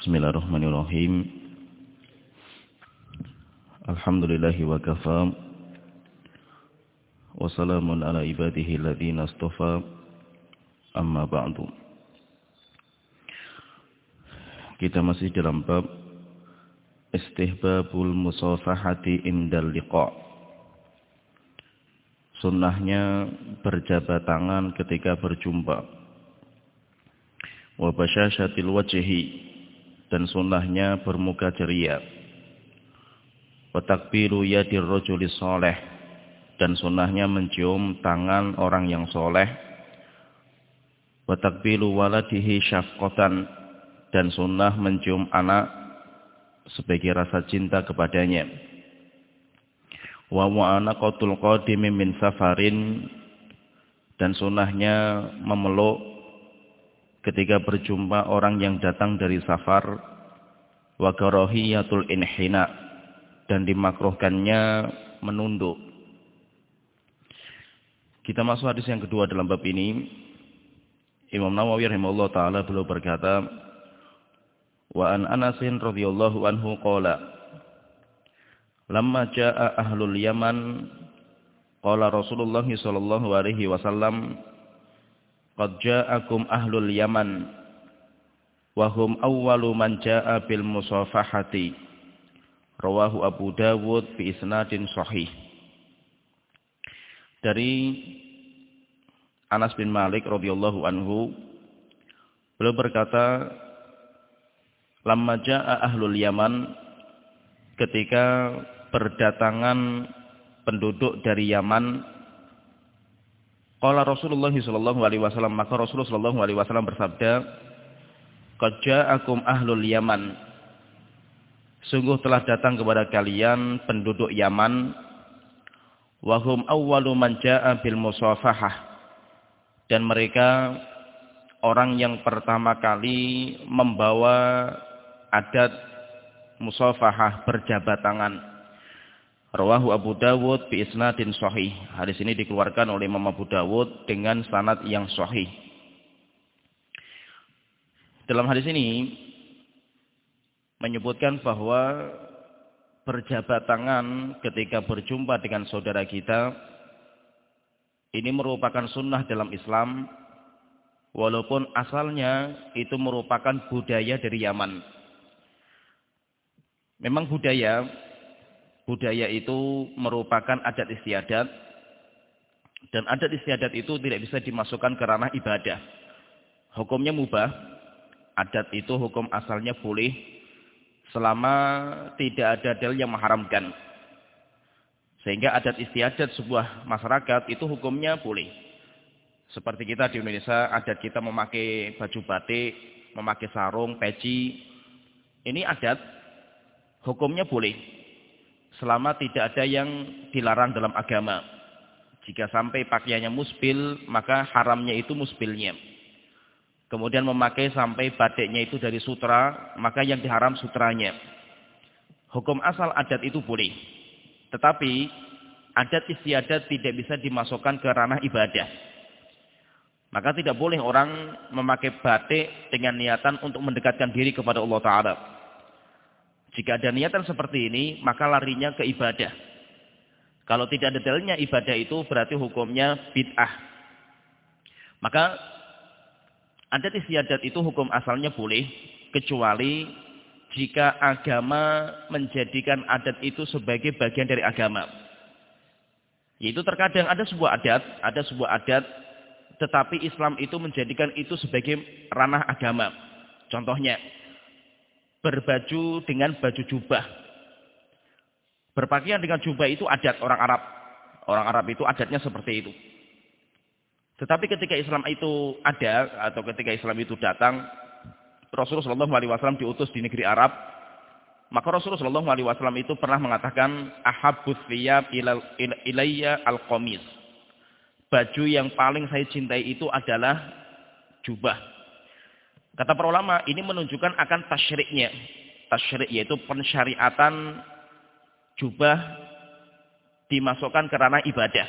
Bismillahirrahmanirrahim. Alhamdulillahi wa kafa. Wa salamun ala ibadihi alladhina. Amma ba'du. Kita masih dalam bab istihbabul musafahati indal liqa. Sunnahnya berjabat tangan ketika berjumpa wa basyashatil wajhi dan sunnahnya bermuka ceria. Wa takbiru yadir rajuli soleh dan sunnahnya mencium tangan orang yang soleh. Wa takbiru waladihi syafqatan dan sunnah mencium anak sebagai rasa cinta kepadanya. Wa mu'anaqatul qadimi min safarin dan sunnahnya memeluk ketika berjumpa orang yang datang dari safar wa karahiyatul inhina dan dimakruhkannya menunduk. Kita masuk hadis yang kedua dalam bab ini. Imam Nawawi rahimahullah taala beliau berkata, "Wa an Anasin radhiyallahu anhu qala, lamma jaa ahlul Yaman qala Rasulullah sallallahu alaihi wasallam Qad ja'akum ahlul Yaman wa hum awwalu man ja'a bil musafahati. Rawahu Abu Dawud bi isnadin sahih. Dari Anas bin Malik radhiyallahu anhu beliau berkata lamma ja'a ahlul Yaman ketika berdatangan penduduk dari Yaman Qala Rasulullah sallallahu alaihi wasallam maka Rasulullah sallallahu alaihi wasallam bersabda Qad ahlul Yaman. Sungguh telah datang kepada kalian penduduk Yaman. Wahum awwalu man ja'a bil musafahah. Dan mereka orang yang pertama kali membawa adat musafahah berjabat tangan Rawahu Abu Dawud bi isnadin sahih. Hadis ini dikeluarkan oleh Imam Abu Dawud dengan sanad yang sahih. Dalam hadis ini menyebutkan bahwa berjabat tangan ketika berjumpa dengan saudara kita ini merupakan sunnah dalam Islam walaupun asalnya itu merupakan budaya dari Yaman. Memang budaya budaya itu merupakan adat istiadat dan adat istiadat itu tidak bisa dimasukkan ke ranah ibadah. Hukumnya mubah, adat itu hukum asalnya boleh selama tidak ada dalil yang mengharamkan. Sehingga adat istiadat sebuah masyarakat itu hukumnya boleh. Seperti kita di Indonesia, adat kita memakai baju batik, memakai sarung, peci. Ini adat, hukumnya boleh selama tidak ada yang dilarang dalam agama. Jika sampai pakaiannya musbil, maka haramnya itu musbilnya. Kemudian memakai sampai batiknya itu dari sutra, maka yang diharam sutranya. Hukum asal adat itu boleh. Tetapi adat istiadat tidak bisa dimasukkan ke ranah ibadah. Maka tidak boleh orang memakai batik dengan niatan untuk mendekatkan diri kepada Allah Ta'ala. Jika ada niatan seperti ini, maka larinya ke ibadah. Kalau tidak ada dalilnya ibadah itu berarti hukumnya bid'ah. Maka adat istiadat itu hukum asalnya boleh, kecuali jika agama menjadikan adat itu sebagai bagian dari agama. Yaitu terkadang ada sebuah adat, ada sebuah adat, tetapi Islam itu menjadikan itu sebagai ranah agama. Contohnya, berbaju dengan baju jubah. Berpakaian dengan jubah itu adat orang Arab. Orang Arab itu adatnya seperti itu. Tetapi ketika Islam itu ada atau ketika Islam itu datang, Rasulullah Wasallam diutus di negeri Arab, maka Rasulullah Wasallam itu pernah mengatakan ahabus thiyab ilayya al qamis. Baju yang paling saya cintai itu adalah jubah. Kata para ulama, ini menunjukkan akan tasyriknya. Tasyrik yaitu pensyariatan jubah dimasukkan ke ranah ibadah.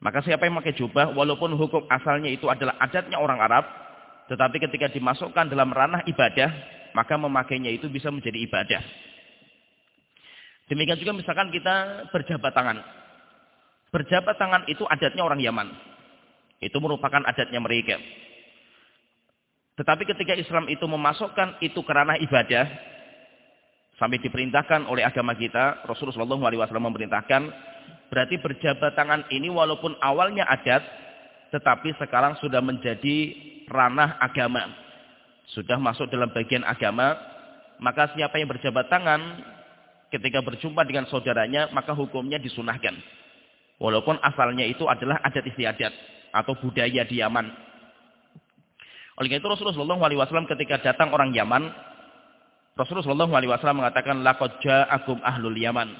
Maka siapa yang pakai jubah, walaupun hukum asalnya itu adalah adatnya orang Arab, tetapi ketika dimasukkan dalam ranah ibadah, maka memakainya itu bisa menjadi ibadah. Demikian juga misalkan kita berjabat tangan. Berjabat tangan itu adatnya orang Yaman. Itu merupakan adatnya mereka. Tetapi ketika Islam itu memasukkan itu kerana ibadah, sampai diperintahkan oleh agama kita, Rasulullah SAW memerintahkan, berarti berjabat tangan ini walaupun awalnya adat, tetapi sekarang sudah menjadi ranah agama. Sudah masuk dalam bagian agama, maka siapa yang berjabat tangan ketika berjumpa dengan saudaranya, maka hukumnya disunahkan. Walaupun asalnya itu adalah adat istiadat atau budaya di Yaman. Oleh itu Rasulullah SAW ketika datang orang Yaman, Rasulullah SAW mengatakan, Laqad ja'akum ahlul Yaman.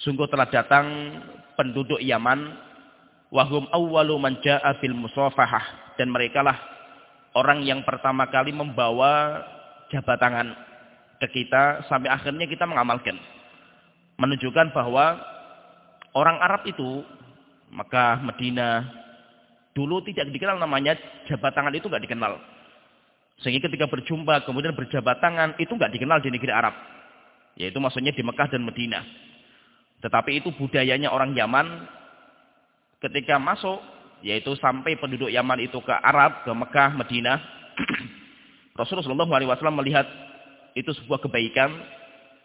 Sungguh telah datang penduduk Yaman, wahum awwalu man ja'a bil musafahah. Dan mereka lah orang yang pertama kali membawa jabat tangan ke kita, sampai akhirnya kita mengamalkan. Menunjukkan bahwa orang Arab itu, Mekah, Medina, Dulu tidak dikenal namanya jabat tangan itu nggak dikenal. Sehingga ketika berjumpa kemudian berjabat tangan itu nggak dikenal di negeri Arab. Yaitu maksudnya di Mekah dan Medina. Tetapi itu budayanya orang Yaman ketika masuk yaitu sampai penduduk Yaman itu ke Arab, ke Mekah, Medina. Rasulullah SAW melihat itu sebuah kebaikan,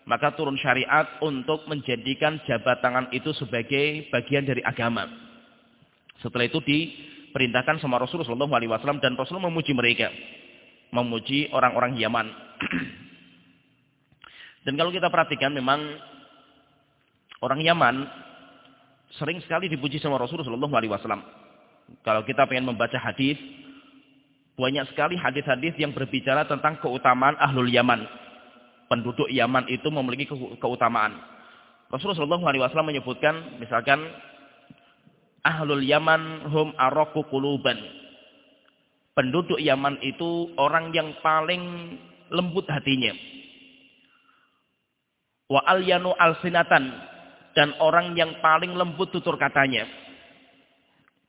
maka turun syariat untuk menjadikan jabat tangan itu sebagai bagian dari agama. Setelah itu di perintahkan sama Rasulullah SAW dan Rasulullah memuji mereka. Memuji orang-orang Yaman. dan kalau kita perhatikan memang orang Yaman sering sekali dipuji sama Rasulullah SAW. Kalau kita pengen membaca hadis, banyak sekali hadis-hadis yang berbicara tentang keutamaan ahlul Yaman. Penduduk Yaman itu memiliki keutamaan. Rasulullah SAW menyebutkan, misalkan ahlul Yaman hum araku kuluban. Penduduk Yaman itu orang yang paling lembut hatinya. Wa alyanu alsinatan dan orang yang paling lembut tutur katanya.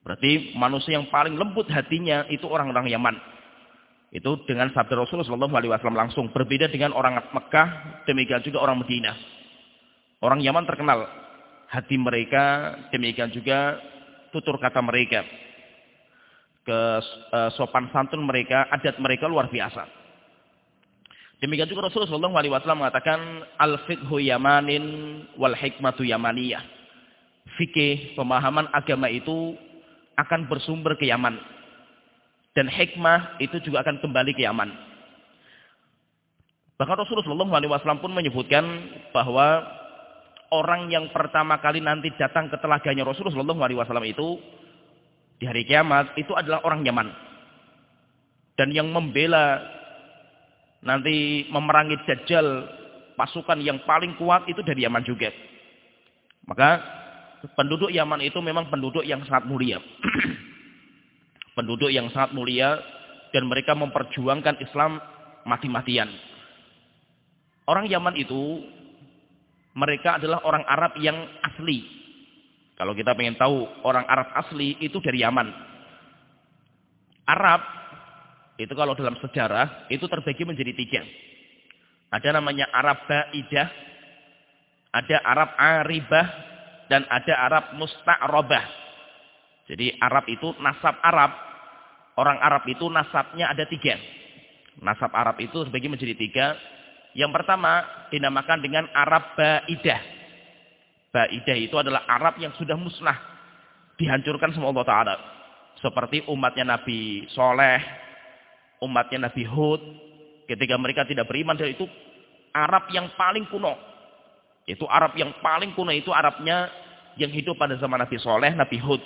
Berarti manusia yang paling lembut hatinya itu orang-orang Yaman. Itu dengan sabda Rasulullah SAW langsung. Berbeda dengan orang Mekah, demikian juga orang Medina. Orang Yaman terkenal. Hati mereka, demikian juga tutur kata mereka, ke uh, sopan santun mereka, adat mereka luar biasa. Demikian juga Rasulullah SAW mengatakan al-fiqhu yamanin wal hikmatu yamaniyah. Fikih, pemahaman agama itu akan bersumber ke Yaman. Dan hikmah itu juga akan kembali ke Yaman. Bahkan Rasulullah SAW pun menyebutkan bahwa orang yang pertama kali nanti datang ke telaganya Rasulullah SAW itu di hari kiamat itu adalah orang Yaman. Dan yang membela nanti memerangi Dajjal pasukan yang paling kuat itu dari Yaman juga. Maka penduduk Yaman itu memang penduduk yang sangat mulia. penduduk yang sangat mulia dan mereka memperjuangkan Islam mati-matian. Orang Yaman itu mereka adalah orang Arab yang asli. Kalau kita ingin tahu orang Arab asli itu dari Yaman. Arab itu kalau dalam sejarah itu terbagi menjadi tiga. Ada namanya Arab Ba'idah, ada Arab Aribah, dan ada Arab Musta'robah. Jadi Arab itu nasab Arab. Orang Arab itu nasabnya ada tiga. Nasab Arab itu terbagi menjadi tiga. Yang pertama dinamakan dengan Arab Ba'idah. Ba'idah itu adalah Arab yang sudah musnah. Dihancurkan sama Allah Ta'ala. Seperti umatnya Nabi Soleh, umatnya Nabi Hud. Ketika mereka tidak beriman, dan itu Arab yang paling kuno. Itu Arab yang paling kuno, itu Arabnya yang hidup pada zaman Nabi Soleh, Nabi Hud.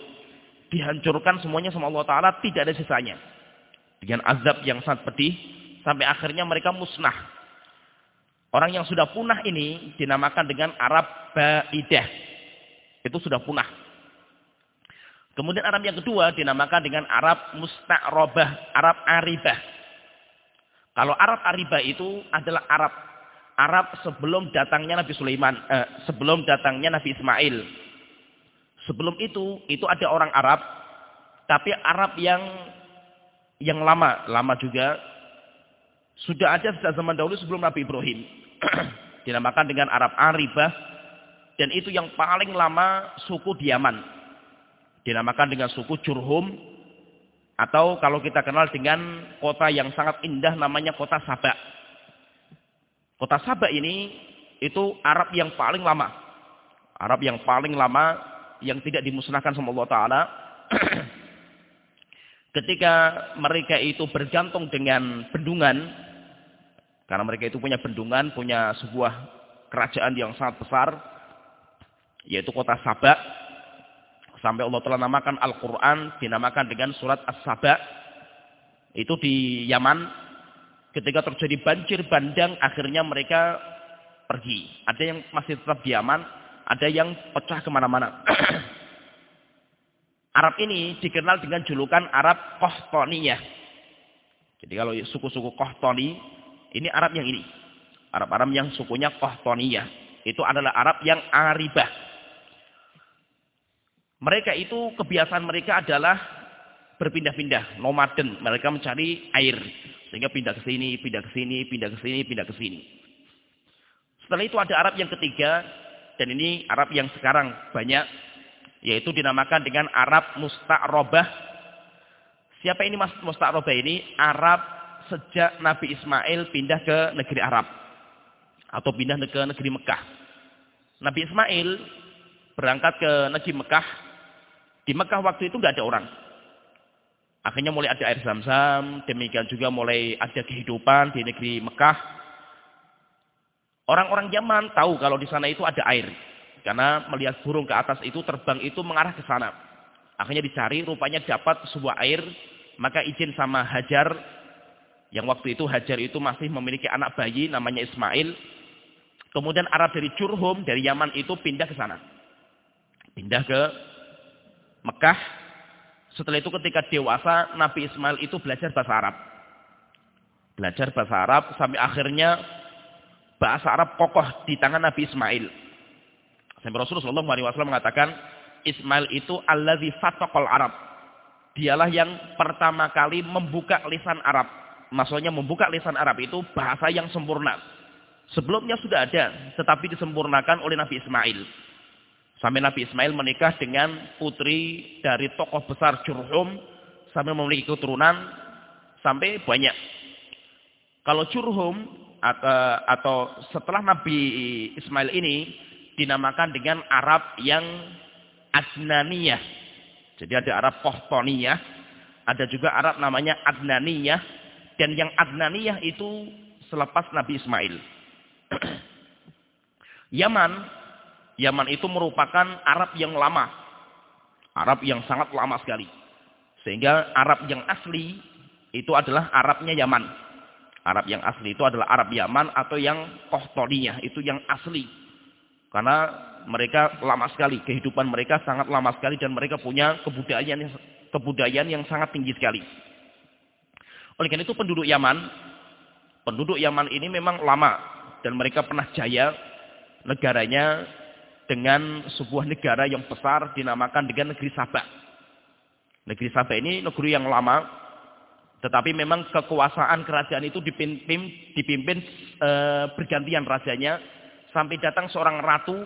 Dihancurkan semuanya sama Allah Ta'ala, tidak ada sisanya. Dengan azab yang sangat pedih, sampai akhirnya mereka musnah Orang yang sudah punah ini dinamakan dengan Arab Ba'idah. Itu sudah punah. Kemudian Arab yang kedua dinamakan dengan Arab Musta'robah, Arab Aribah. Kalau Arab Aribah itu adalah Arab Arab sebelum datangnya Nabi Sulaiman, eh, sebelum datangnya Nabi Ismail. Sebelum itu, itu ada orang Arab, tapi Arab yang yang lama, lama juga Sudah ada sejak zaman dahulu sebelum Nabi Ibrahim. Dinamakan dengan Arab Aribah. Dan itu yang paling lama suku di Yaman. Dinamakan dengan suku Jurhum. Atau kalau kita kenal dengan kota yang sangat indah namanya kota Sabak. Kota Sabak ini itu Arab yang paling lama. Arab yang paling lama yang tidak dimusnahkan sama Allah Ta'ala. Ketika mereka itu bergantung dengan bendungan, karena mereka itu punya bendungan, punya sebuah kerajaan yang sangat besar, yaitu kota Sabak. Sampai Allah telah namakan Al-Quran, dinamakan dengan surat As-Sabak. Itu di Yaman. Ketika terjadi banjir bandang, akhirnya mereka pergi. Ada yang masih tetap di Yaman, ada yang pecah ke mana-mana. Arab ini dikenal dengan julukan Arab Kohtoniyah. Jadi kalau suku-suku Kohtoni, ini Arab yang ini. Arab-Arab yang sukunya Kohtoniyah. Itu adalah Arab yang Aribah. Mereka itu kebiasaan mereka adalah berpindah-pindah, nomaden. Mereka mencari air. Sehingga pindah ke sini, pindah ke sini, pindah ke sini, pindah ke sini. Setelah itu ada Arab yang ketiga. Dan ini Arab yang sekarang banyak. Yaitu dinamakan dengan Arab Musta'robah. Siapa ini Musta'robah ini? Arab sejak Nabi Ismail pindah ke negeri Arab. Atau pindah ke negeri Mekah. Nabi Ismail berangkat ke negeri Mekah. Di Mekah waktu itu nggak ada orang. Akhirnya mulai ada air zam-zam. Demikian juga mulai ada kehidupan di negeri Mekah. Orang-orang Yaman tahu kalau di sana itu ada air. Karena melihat burung ke atas itu terbang itu mengarah ke sana. Akhirnya dicari, rupanya dapat sebuah air. Maka izin sama Hajar yang waktu itu Hajar itu masih memiliki anak bayi namanya Ismail. Kemudian Arab dari Curhum, dari Yaman itu pindah ke sana. Pindah ke Mekah. Setelah itu ketika dewasa, Nabi Ismail itu belajar bahasa Arab. Belajar bahasa Arab sampai akhirnya bahasa Arab kokoh di tangan Nabi Ismail. Sampai Rasulullah SAW mengatakan, Ismail itu alladzi fataqal Arab. Dialah yang pertama kali membuka lisan Arab maksudnya membuka lisan Arab itu bahasa yang sempurna. Sebelumnya sudah ada, tetapi disempurnakan oleh Nabi Ismail. Sampai Nabi Ismail menikah dengan putri dari tokoh besar Jurhum, sampai memiliki keturunan, sampai banyak. Kalau Jurhum, atau, setelah Nabi Ismail ini, dinamakan dengan Arab yang Adnaniyah. Jadi ada Arab Kohtoniyah, ada juga Arab namanya Adnaniyah, dan yang Adnaniyah itu selepas Nabi Ismail. Yaman, Yaman itu merupakan Arab yang lama. Arab yang sangat lama sekali. Sehingga Arab yang asli itu adalah Arabnya Yaman. Arab yang asli itu adalah Arab Yaman atau yang Kohtoniyah, itu yang asli. Karena mereka lama sekali, kehidupan mereka sangat lama sekali dan mereka punya kebudayaan kebudayaan yang sangat tinggi sekali. Oleh karena itu penduduk Yaman, penduduk Yaman ini memang lama dan mereka pernah jaya negaranya dengan sebuah negara yang besar dinamakan dengan negeri Sabah. Negeri Sabah ini negeri yang lama, tetapi memang kekuasaan kerajaan itu dipimpin, dipimpin e, bergantian rajanya sampai datang seorang ratu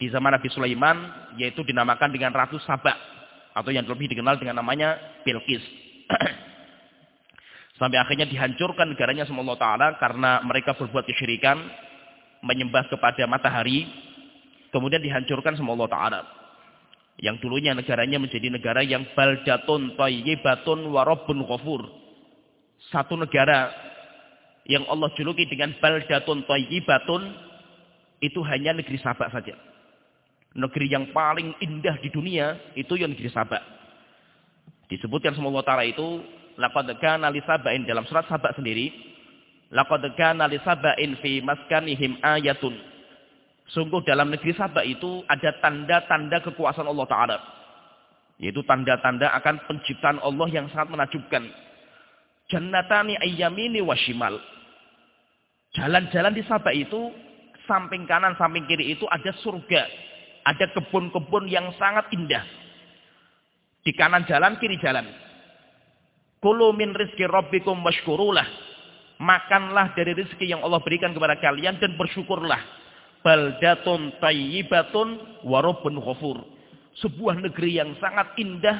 di zaman Nabi Sulaiman, yaitu dinamakan dengan Ratu Sabah atau yang lebih dikenal dengan namanya Bilqis. Sampai akhirnya dihancurkan negaranya sama Allah Ta'ala karena mereka berbuat kesyirikan. Menyembah kepada matahari. Kemudian dihancurkan sama Allah Ta'ala. Yang dulunya negaranya menjadi negara yang baldatun tayyibatun warobun ghafur. Satu negara yang Allah juluki dengan baldatun tayyibatun. Itu hanya negeri Sabak saja. Negeri yang paling indah di dunia itu yang negeri Sabak. Disebutkan sama Allah Ta'ala itu Laqad kana li sabain dalam surat Sabak sendiri. Laqad kana li sabain fi maskanihim ayatun. Sungguh dalam negeri Sabak itu ada tanda-tanda kekuasaan Allah Ta'ala. Yaitu tanda-tanda akan penciptaan Allah yang sangat menakjubkan. Jannatani ayyamini wa shimal. Jalan-jalan di Sabak itu, samping kanan, samping kiri itu ada surga. Ada kebun-kebun yang sangat indah. Di kanan jalan, kiri jalan. Kulu min rizki rabbikum washkurulah. Makanlah dari rezeki yang Allah berikan kepada kalian dan bersyukurlah. Baldatun tayyibatun warobun ghafur. Sebuah negeri yang sangat indah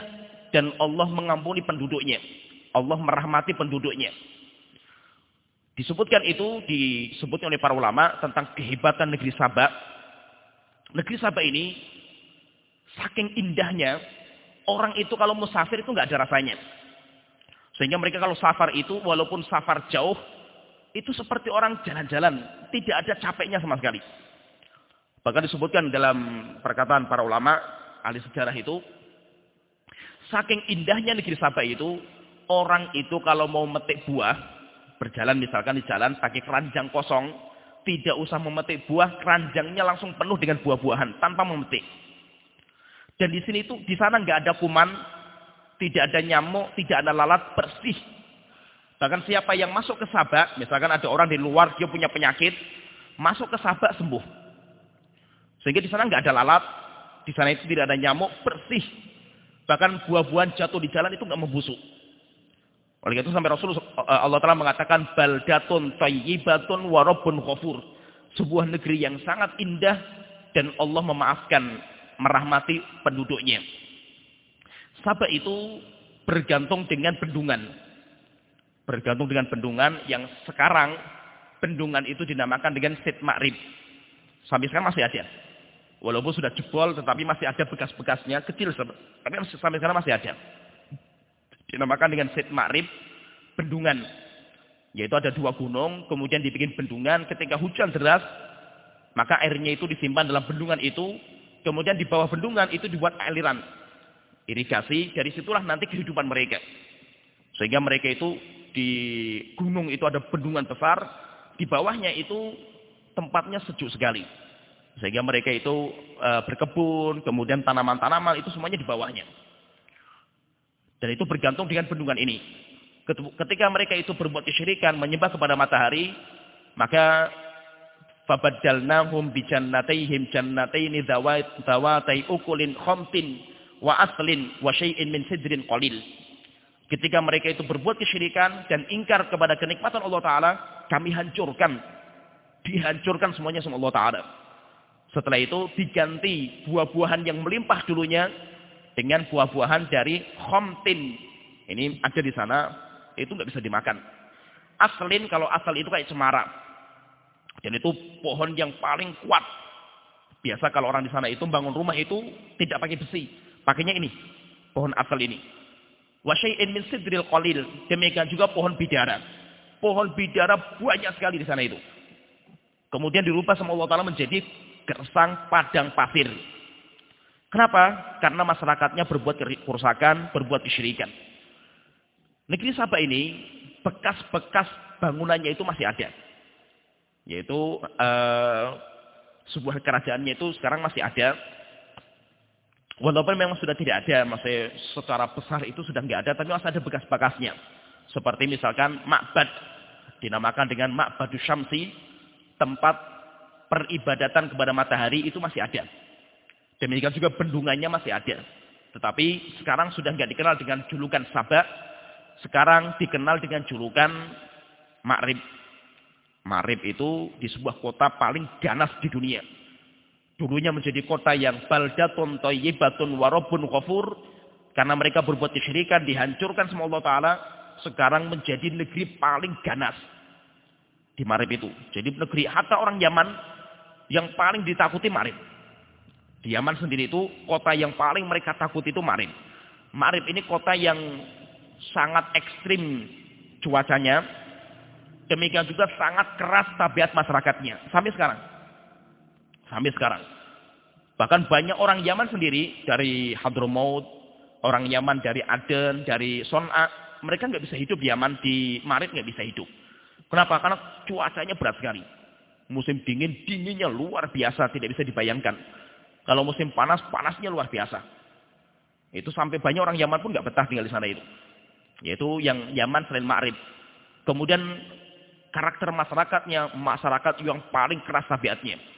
dan Allah mengampuni penduduknya. Allah merahmati penduduknya. Disebutkan itu, disebutkan oleh para ulama tentang kehebatan negeri Sabah. Negeri Sabah ini, saking indahnya, orang itu kalau musafir itu nggak ada rasanya. Sehingga mereka kalau safar itu, walaupun safar jauh, itu seperti orang jalan-jalan. Tidak ada capeknya sama sekali. Bahkan disebutkan dalam perkataan para ulama, ahli sejarah itu, saking indahnya negeri Sabah itu, orang itu kalau mau metik buah, berjalan misalkan di jalan pakai keranjang kosong, tidak usah memetik buah, keranjangnya langsung penuh dengan buah-buahan tanpa memetik. Dan di sini itu di sana nggak ada kuman, tidak ada nyamuk, tidak ada lalat, bersih. Bahkan siapa yang masuk ke Sabak, misalkan ada orang di luar dia punya penyakit, masuk ke Sabak sembuh. Sehingga di sana nggak ada lalat, di sana itu tidak ada nyamuk, bersih. Bahkan buah-buahan jatuh di jalan itu nggak membusuk. Oleh itu sampai Rasul eh, Allah Taala mengatakan baldatun tayyibatun wa rabbun. Sebuah negeri yang sangat indah dan Allah memaafkan, merahmati penduduknya. Sabah itu bergantung dengan bendungan. Bergantung dengan bendungan yang sekarang bendungan itu dinamakan dengan Sid Ma'rib. Sampai sekarang masih ada. Walaupun sudah jebol tetapi masih ada bekas-bekasnya kecil tapi sampai sekarang masih ada dinamakan dengan Sid Ma'rib, bendungan. Yaitu ada dua gunung, kemudian dibikin bendungan, ketika hujan deras, maka airnya itu disimpan dalam bendungan itu, kemudian di bawah bendungan itu dibuat aliran. Irigasi, dari situlah nanti kehidupan mereka. Sehingga mereka itu di gunung itu ada bendungan besar, di bawahnya itu tempatnya sejuk sekali. Sehingga mereka itu e, berkebun, kemudian tanaman-tanaman itu semuanya di bawahnya. Dan itu bergantung dengan bendungan ini. Ketika mereka itu berbuat kesyirikan, menyembah kepada matahari, maka fabadalnahum bi jannatayhim jannataini dawatai ukulin khamtin wa aslin wa syai'in min sidrin qalil. Ketika mereka itu berbuat kesyirikan dan ingkar kepada kenikmatan Allah Ta'ala, kami hancurkan. Dihancurkan semuanya sama Allah Ta'ala. Setelah itu diganti buah-buahan yang melimpah dulunya dengan buah-buahan dari khomtin. Ini ada di sana, itu nggak bisa dimakan. Aslin kalau asal itu kayak cemara. Dan itu pohon yang paling kuat. Biasa kalau orang di sana itu bangun rumah itu tidak pakai besi. Pakainya ini, pohon asal ini. Wasyai'in min sidril qalil. Demikian juga pohon bidara. Pohon bidara banyak sekali di sana itu. Kemudian dirubah sama Allah Ta'ala menjadi gersang padang pasir. Kenapa? Karena masyarakatnya berbuat kerusakan, berbuat kesyirikan. Negeri Sabah ini, bekas-bekas bangunannya itu masih ada. Yaitu uh, sebuah kerajaannya itu sekarang masih ada. Walaupun memang sudah tidak ada, masih secara besar itu sudah nggak ada, tapi masih ada bekas-bekasnya. Seperti misalkan Ma'bad, dinamakan dengan Ma'badu Syamsi, tempat peribadatan kepada matahari itu masih ada. Demikian juga bendungannya masih ada. Tetapi sekarang sudah nggak dikenal dengan julukan Sabak. Sekarang dikenal dengan julukan Ma'rib. Ma'rib itu di sebuah kota paling ganas di dunia. Dulunya menjadi kota yang baldatun toyibatun warobun kofur. Karena mereka berbuat kesyirikan, dihancurkan sama Allah Ta'ala. Sekarang menjadi negeri paling ganas. Di Ma'rib itu. Jadi negeri, hatta orang Yaman yang paling ditakuti Ma'rib. Di Yaman sendiri itu kota yang paling mereka takut itu Marib. Marib ini kota yang sangat ekstrim cuacanya. Demikian juga sangat keras tabiat masyarakatnya. Sampai sekarang. Sampai sekarang. Bahkan banyak orang Yaman sendiri dari Hadramaut, orang Yaman dari Aden, dari Son'a, mereka nggak bisa hidup di Yaman, di Marib nggak bisa hidup. Kenapa? Karena cuacanya berat sekali. Musim dingin, dinginnya luar biasa, tidak bisa dibayangkan. Kalau musim panas, panasnya luar biasa. Itu sampai banyak orang Yaman pun nggak betah tinggal di sana itu. Yaitu yang Yaman selain Ma'rib. Kemudian karakter masyarakatnya, masyarakat yang paling keras tabiatnya.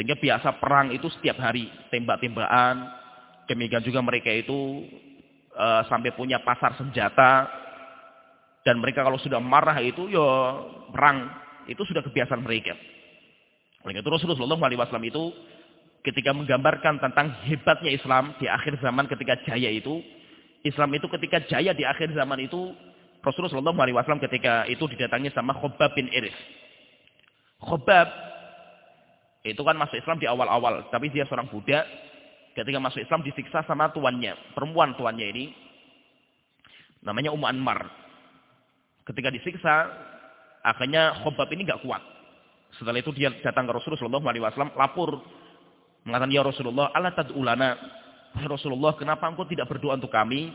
Sehingga biasa perang itu setiap hari, tembak-tembakan. Demikian juga mereka itu e, sampai punya pasar senjata. Dan mereka kalau sudah marah itu ya perang. Itu sudah kebiasaan mereka. Oleh itu Rasulullah SAW itu ketika menggambarkan tentang hebatnya Islam di akhir zaman ketika jaya itu. Islam itu ketika jaya di akhir zaman itu. Rasulullah SAW ketika itu didatangi sama Khobab bin Iris. Khobab itu kan masuk Islam di awal-awal. Tapi dia seorang budak. Ketika masuk Islam disiksa sama tuannya. Perempuan tuannya ini. Namanya Ummu Anmar. Ketika disiksa. Akhirnya Khobab ini gak kuat. Setelah itu dia datang ke Rasulullah SAW. Lapor. Mengatakan, Ya Rasulullah, Allah tad'ulana. Rasulullah, kenapa engkau tidak berdoa untuk kami?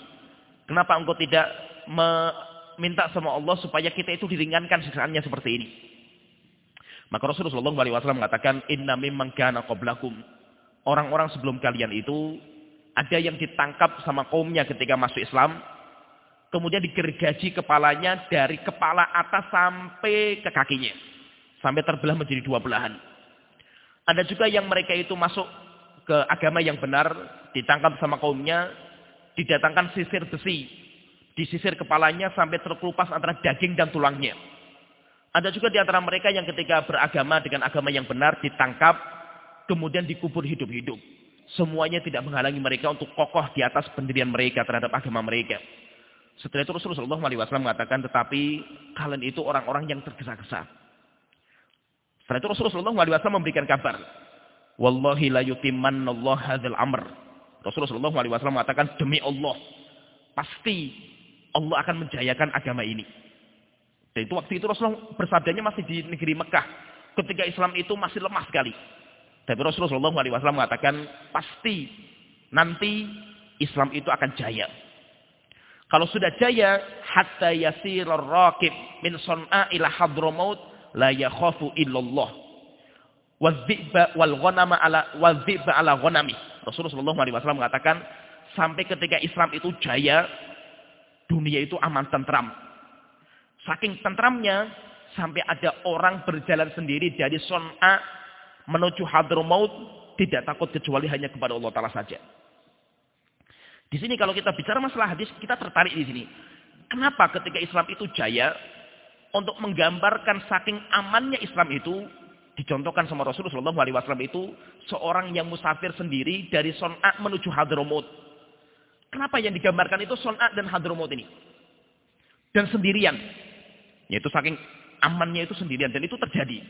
Kenapa engkau tidak meminta sama Allah supaya kita itu diringankan siksaannya seperti ini? Maka Rasulullah SAW mengatakan, Inna mimman kana qablakum. Orang-orang sebelum kalian itu, ada yang ditangkap sama kaumnya ketika masuk Islam. Kemudian digergaji kepalanya dari kepala atas sampai ke kakinya. Sampai terbelah menjadi dua belahan. Ada juga yang mereka itu masuk ke agama yang benar. Ditangkap sama kaumnya. Didatangkan sisir besi. Disisir kepalanya sampai terkelupas antara daging dan tulangnya. Ada juga di antara mereka yang ketika beragama dengan agama yang benar ditangkap, kemudian dikubur hidup-hidup. Semuanya tidak menghalangi mereka untuk kokoh di atas pendirian mereka terhadap agama mereka. Setelah itu Rasulullah SAW mengatakan, tetapi kalian itu orang-orang yang tergesa-gesa. Setelah itu Rasulullah SAW memberikan kabar. Wallahi la Allah hadzal amr. Rasulullah SAW mengatakan, demi Allah, pasti Allah akan menjayakan agama ini. Dan itu waktu itu Rasulullah bersabdanya masih di negeri Mekah. Ketika Islam itu masih lemah sekali. Tapi Rasulullah SAW mengatakan, pasti nanti Islam itu akan jaya. Kalau sudah jaya, hatta yasir rakib min son'a ila hadramaut la yakhafu illallah. Wadziba wal ghanama ala wadziba ala ghanami. Rasulullah SAW mengatakan, sampai ketika Islam itu jaya, dunia itu aman tentram. Saking tentramnya, sampai ada orang berjalan sendiri dari Son'a menuju Hadramaut, tidak takut kecuali hanya kepada Allah Ta'ala saja. Di sini kalau kita bicara masalah hadis, kita tertarik di sini. Kenapa ketika Islam itu jaya, untuk menggambarkan saking amannya Islam itu, dicontohkan sama Rasulullah SAW itu, seorang yang musafir sendiri dari Son'a menuju Hadramaut. Kenapa yang digambarkan itu Son'a dan Hadramaut ini? Dan sendirian. Yaitu saking amannya itu sendirian. Dan itu terjadi.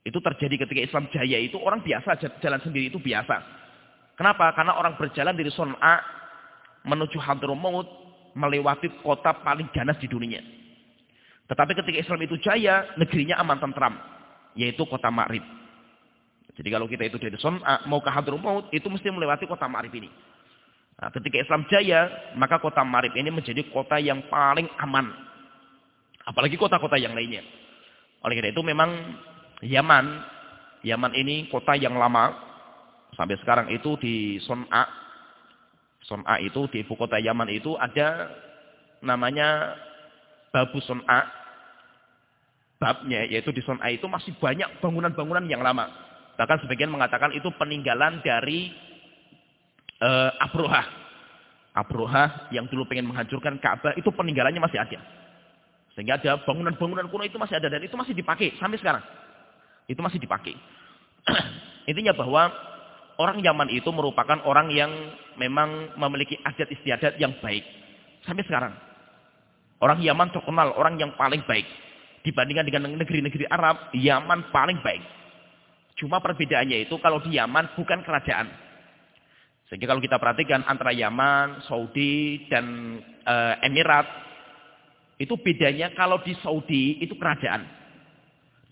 Itu terjadi ketika Islam jaya itu orang biasa jalan sendiri itu biasa. Kenapa? Karena orang berjalan dari Son'a menuju Hadramaut melewati kota paling ganas di dunia. Tetapi ketika Islam itu jaya, negerinya aman tentram. Yaitu kota Ma'rib. Jadi kalau kita itu dari Son'a mau ke Hadramaut, itu mesti melewati kota Ma'rib ini. Nah, ketika Islam jaya, maka kota Ma'rib ini menjadi kota yang paling aman Apalagi kota-kota yang lainnya. Oleh karena itu memang Yaman, Yaman ini kota yang lama. Sampai sekarang itu di Son'a. Son'a itu di ibu kota Yaman itu ada namanya Babu Son'a. Babnya yaitu di Son'a itu masih banyak bangunan-bangunan yang lama. Bahkan sebagian mengatakan itu peninggalan dari uh, Abroha. Abroha yang dulu pengen menghancurkan Ka'bah itu peninggalannya masih ada. Sehingga ada bangunan-bangunan kuno itu masih ada dan itu masih dipakai sampai sekarang. Itu masih dipakai. Intinya bahwa orang Yaman itu merupakan orang yang memang memiliki adat istiadat yang baik. Sampai sekarang. Orang Yaman terkenal orang yang paling baik. Dibandingkan dengan negeri-negeri Arab, Yaman paling baik. Cuma perbedaannya itu kalau di Yaman bukan kerajaan. Sehingga kalau kita perhatikan antara Yaman, Saudi, dan e, Emirat, itu bedanya kalau di Saudi itu kerajaan.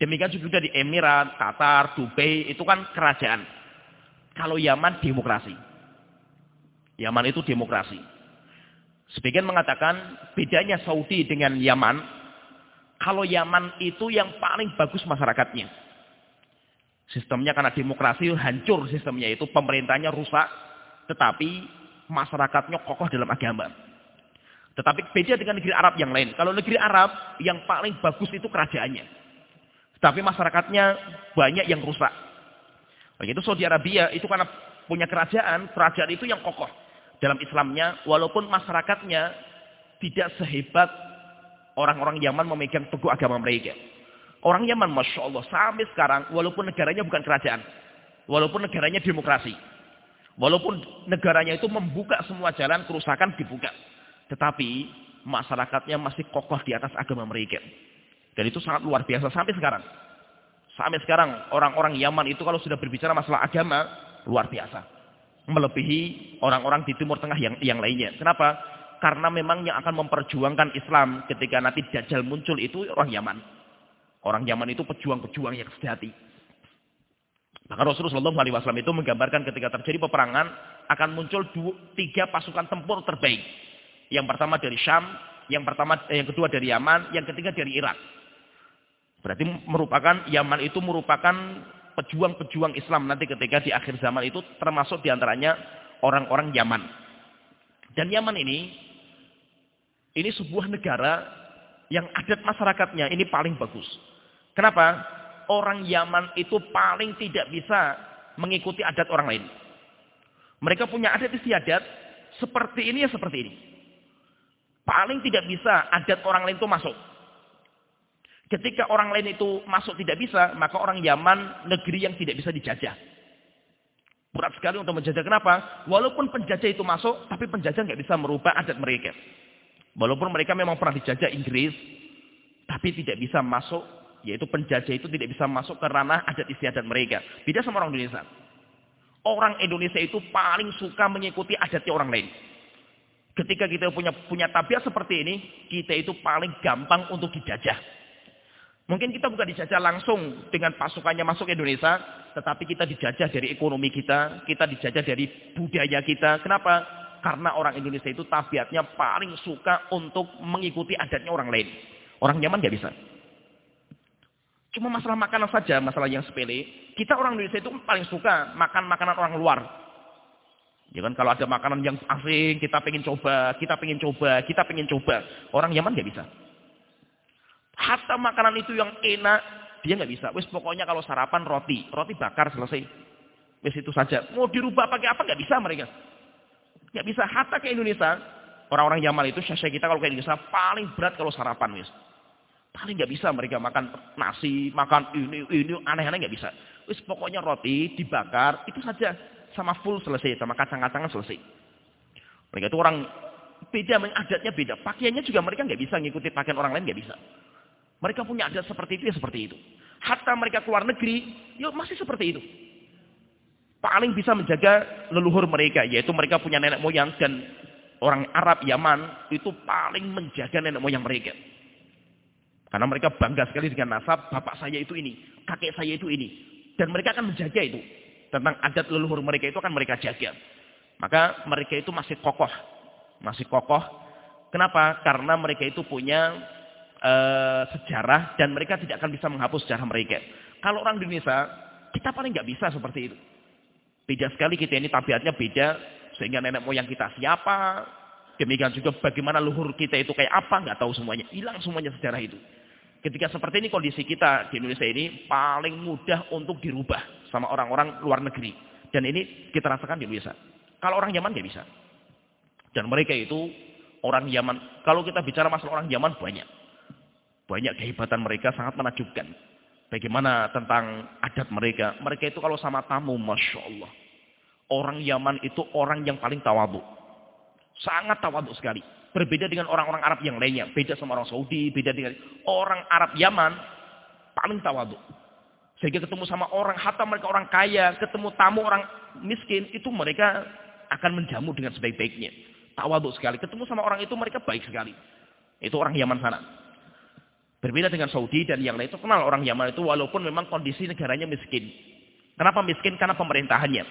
Demikian juga di Emirat, Qatar, Dubai itu kan kerajaan. Kalau Yaman demokrasi. Yaman itu demokrasi. Sebagian mengatakan bedanya Saudi dengan Yaman. Kalau Yaman itu yang paling bagus masyarakatnya. Sistemnya karena demokrasi hancur sistemnya itu. Pemerintahnya rusak. Tetapi masyarakatnya kokoh dalam agama. Tetapi beda dengan negeri Arab yang lain. Kalau negeri Arab yang paling bagus itu kerajaannya. Tapi masyarakatnya banyak yang rusak. Begitu Saudi Arabia itu karena punya kerajaan, kerajaan itu yang kokoh dalam Islamnya, walaupun masyarakatnya tidak sehebat orang-orang Yaman memegang teguh agama mereka. Orang Yaman, Masya Allah, sampai sekarang, walaupun negaranya bukan kerajaan, walaupun negaranya demokrasi, walaupun negaranya itu membuka semua jalan, kerusakan dibuka. Tetapi, masyarakatnya masih kokoh di atas agama mereka. Dan itu sangat luar biasa sampai sekarang. Sampai sekarang, orang-orang Yaman itu kalau sudah berbicara masalah agama, luar biasa. Melebihi orang-orang di Timur Tengah yang, yang lainnya. Kenapa? Karena memang yang akan memperjuangkan Islam ketika nanti Dajjal muncul itu orang Yaman. Orang Yaman itu pejuang-pejuang yang sejati. Maka Rasulullah SAW itu menggambarkan ketika terjadi peperangan akan muncul dua, tiga pasukan tempur terbaik. Yang pertama dari Syam, yang pertama, eh, yang kedua dari Yaman, yang ketiga dari Irak. Berarti merupakan Yaman itu merupakan pejuang-pejuang Islam nanti ketika di akhir zaman itu termasuk di antaranya orang-orang Yaman. Dan Yaman ini ini sebuah negara yang adat masyarakatnya ini paling bagus. Kenapa? Orang Yaman itu paling tidak bisa mengikuti adat orang lain. Mereka punya adat istiadat seperti ini ya seperti ini. Paling tidak bisa adat orang lain itu masuk. Ketika orang lain itu masuk tidak bisa, maka orang Yaman negeri yang tidak bisa dijajah. Berat sekali untuk menjajah. Kenapa? Walaupun penjajah itu masuk, tapi penjajah nggak bisa merubah adat mereka. Walaupun mereka memang pernah dijajah Inggris, tapi tidak bisa masuk, yaitu penjajah itu tidak bisa masuk ke ranah adat istiadat mereka. Beda sama orang Indonesia. Orang Indonesia itu paling suka mengikuti adatnya orang lain. Ketika kita punya punya tabiat seperti ini, kita itu paling gampang untuk dijajah. Mungkin kita bukan dijajah langsung dengan pasukannya masuk Indonesia, tetapi kita dijajah dari ekonomi kita, kita dijajah dari budaya kita. Kenapa? Karena orang Indonesia itu tabiatnya paling suka untuk mengikuti adatnya orang lain. Orang Yaman nggak bisa. Cuma masalah makanan saja, masalah yang sepele. Kita orang Indonesia itu paling suka makan makanan orang luar. Ya kan kalau ada makanan yang asing, kita pengen coba, kita pengen coba, kita pengen coba. Orang Yaman nggak bisa. Hatta makanan itu yang enak, dia nggak bisa. Wis pokoknya kalau sarapan roti, roti bakar selesai. Wis itu saja. Mau dirubah pakai apa nggak bisa mereka. Nggak bisa. Hatta ke Indonesia, orang-orang Yaman itu, saya kita kalau ke Indonesia, paling berat kalau sarapan. Wis. Paling nggak bisa mereka makan nasi, makan ini, ini, aneh-aneh nggak bisa. Wis pokoknya roti dibakar, itu saja. Sama full selesai, sama kacang-kacangan selesai. Mereka itu orang beda, adatnya beda. Pakaiannya juga mereka nggak bisa ngikuti pakaian orang lain nggak bisa. Mereka punya adat seperti itu ya seperti itu. Hatta mereka keluar negeri, yuk masih seperti itu paling bisa menjaga leluhur mereka, yaitu mereka punya nenek moyang dan orang Arab Yaman itu paling menjaga nenek moyang mereka. Karena mereka bangga sekali dengan nasab, bapak saya itu ini, kakek saya itu ini. Dan mereka akan menjaga itu. Tentang adat leluhur mereka itu akan mereka jaga. Maka mereka itu masih kokoh. Masih kokoh. Kenapa? Karena mereka itu punya uh, sejarah dan mereka tidak akan bisa menghapus sejarah mereka. Kalau orang Indonesia, kita paling nggak bisa seperti itu. Beda sekali kita ini tabiatnya beda. Sehingga nenek moyang kita siapa. Demikian juga bagaimana luhur kita itu kayak apa. nggak tahu semuanya. Hilang semuanya sejarah itu. Ketika seperti ini kondisi kita di Indonesia ini paling mudah untuk dirubah sama orang-orang luar negeri. Dan ini kita rasakan di Indonesia. Kalau orang Yaman nggak bisa. Dan mereka itu orang Yaman. Kalau kita bicara masalah orang Yaman banyak. Banyak kehebatan mereka sangat menakjubkan. Bagaimana tentang adat mereka. Mereka itu kalau sama tamu, Masya Allah. Orang Yaman itu orang yang paling tawadu. Sangat tawadu sekali. Berbeda dengan orang-orang Arab yang lainnya. Beda sama orang Saudi, beda dengan orang Arab Yaman. Paling tawadu. Sehingga ketemu sama orang, hatta mereka orang kaya, ketemu tamu orang miskin, itu mereka akan menjamu dengan sebaik-baiknya. Tawadu sekali. Ketemu sama orang itu mereka baik sekali. Itu orang Yaman sana. Berbeda dengan Saudi dan yang lain itu kenal orang Yaman itu walaupun memang kondisi negaranya miskin. Kenapa miskin? Karena pemerintahannya.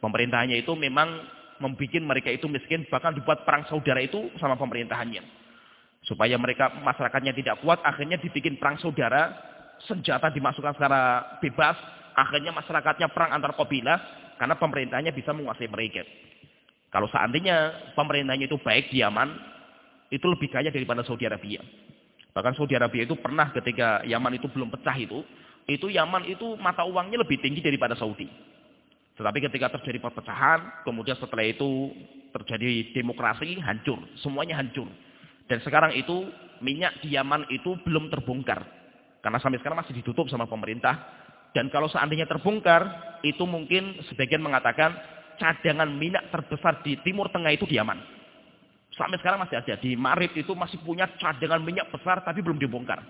Pemerintahannya itu memang membuat mereka itu miskin bahkan dibuat perang saudara itu sama pemerintahannya. Supaya mereka masyarakatnya tidak kuat akhirnya dibikin perang saudara, senjata dimasukkan secara bebas, akhirnya masyarakatnya perang antar kabilah karena pemerintahnya bisa menguasai mereka. Kalau seandainya pemerintahnya itu baik di Yaman, itu lebih kaya daripada Saudi Arabia. Bahkan Saudi Arabia itu pernah ketika Yaman itu belum pecah itu, itu Yaman itu mata uangnya lebih tinggi daripada Saudi. Tetapi ketika terjadi perpecahan, kemudian setelah itu terjadi demokrasi, hancur. Semuanya hancur. Dan sekarang itu minyak di Yaman itu belum terbongkar. Karena sampai sekarang masih ditutup sama pemerintah. Dan kalau seandainya terbongkar, itu mungkin sebagian mengatakan cadangan minyak terbesar di Timur Tengah itu di Yaman. Sampai sekarang masih ada. Di Marib itu masih punya cadangan minyak besar tapi belum dibongkar.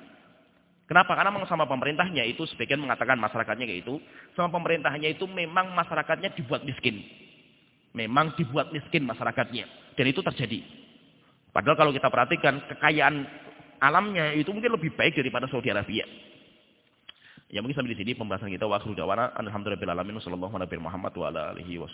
Kenapa? Karena memang sama pemerintahnya itu sebagian mengatakan masyarakatnya kayak itu. Sama pemerintahnya itu memang masyarakatnya dibuat miskin. Memang dibuat miskin masyarakatnya. Dan itu terjadi. Padahal kalau kita perhatikan kekayaan alamnya itu mungkin lebih baik daripada Saudi Arabia. Ya mungkin sampai di sini pembahasan kita wa akhiru dawana alhamdulillahirabbil alamin sallallahu alaihi wa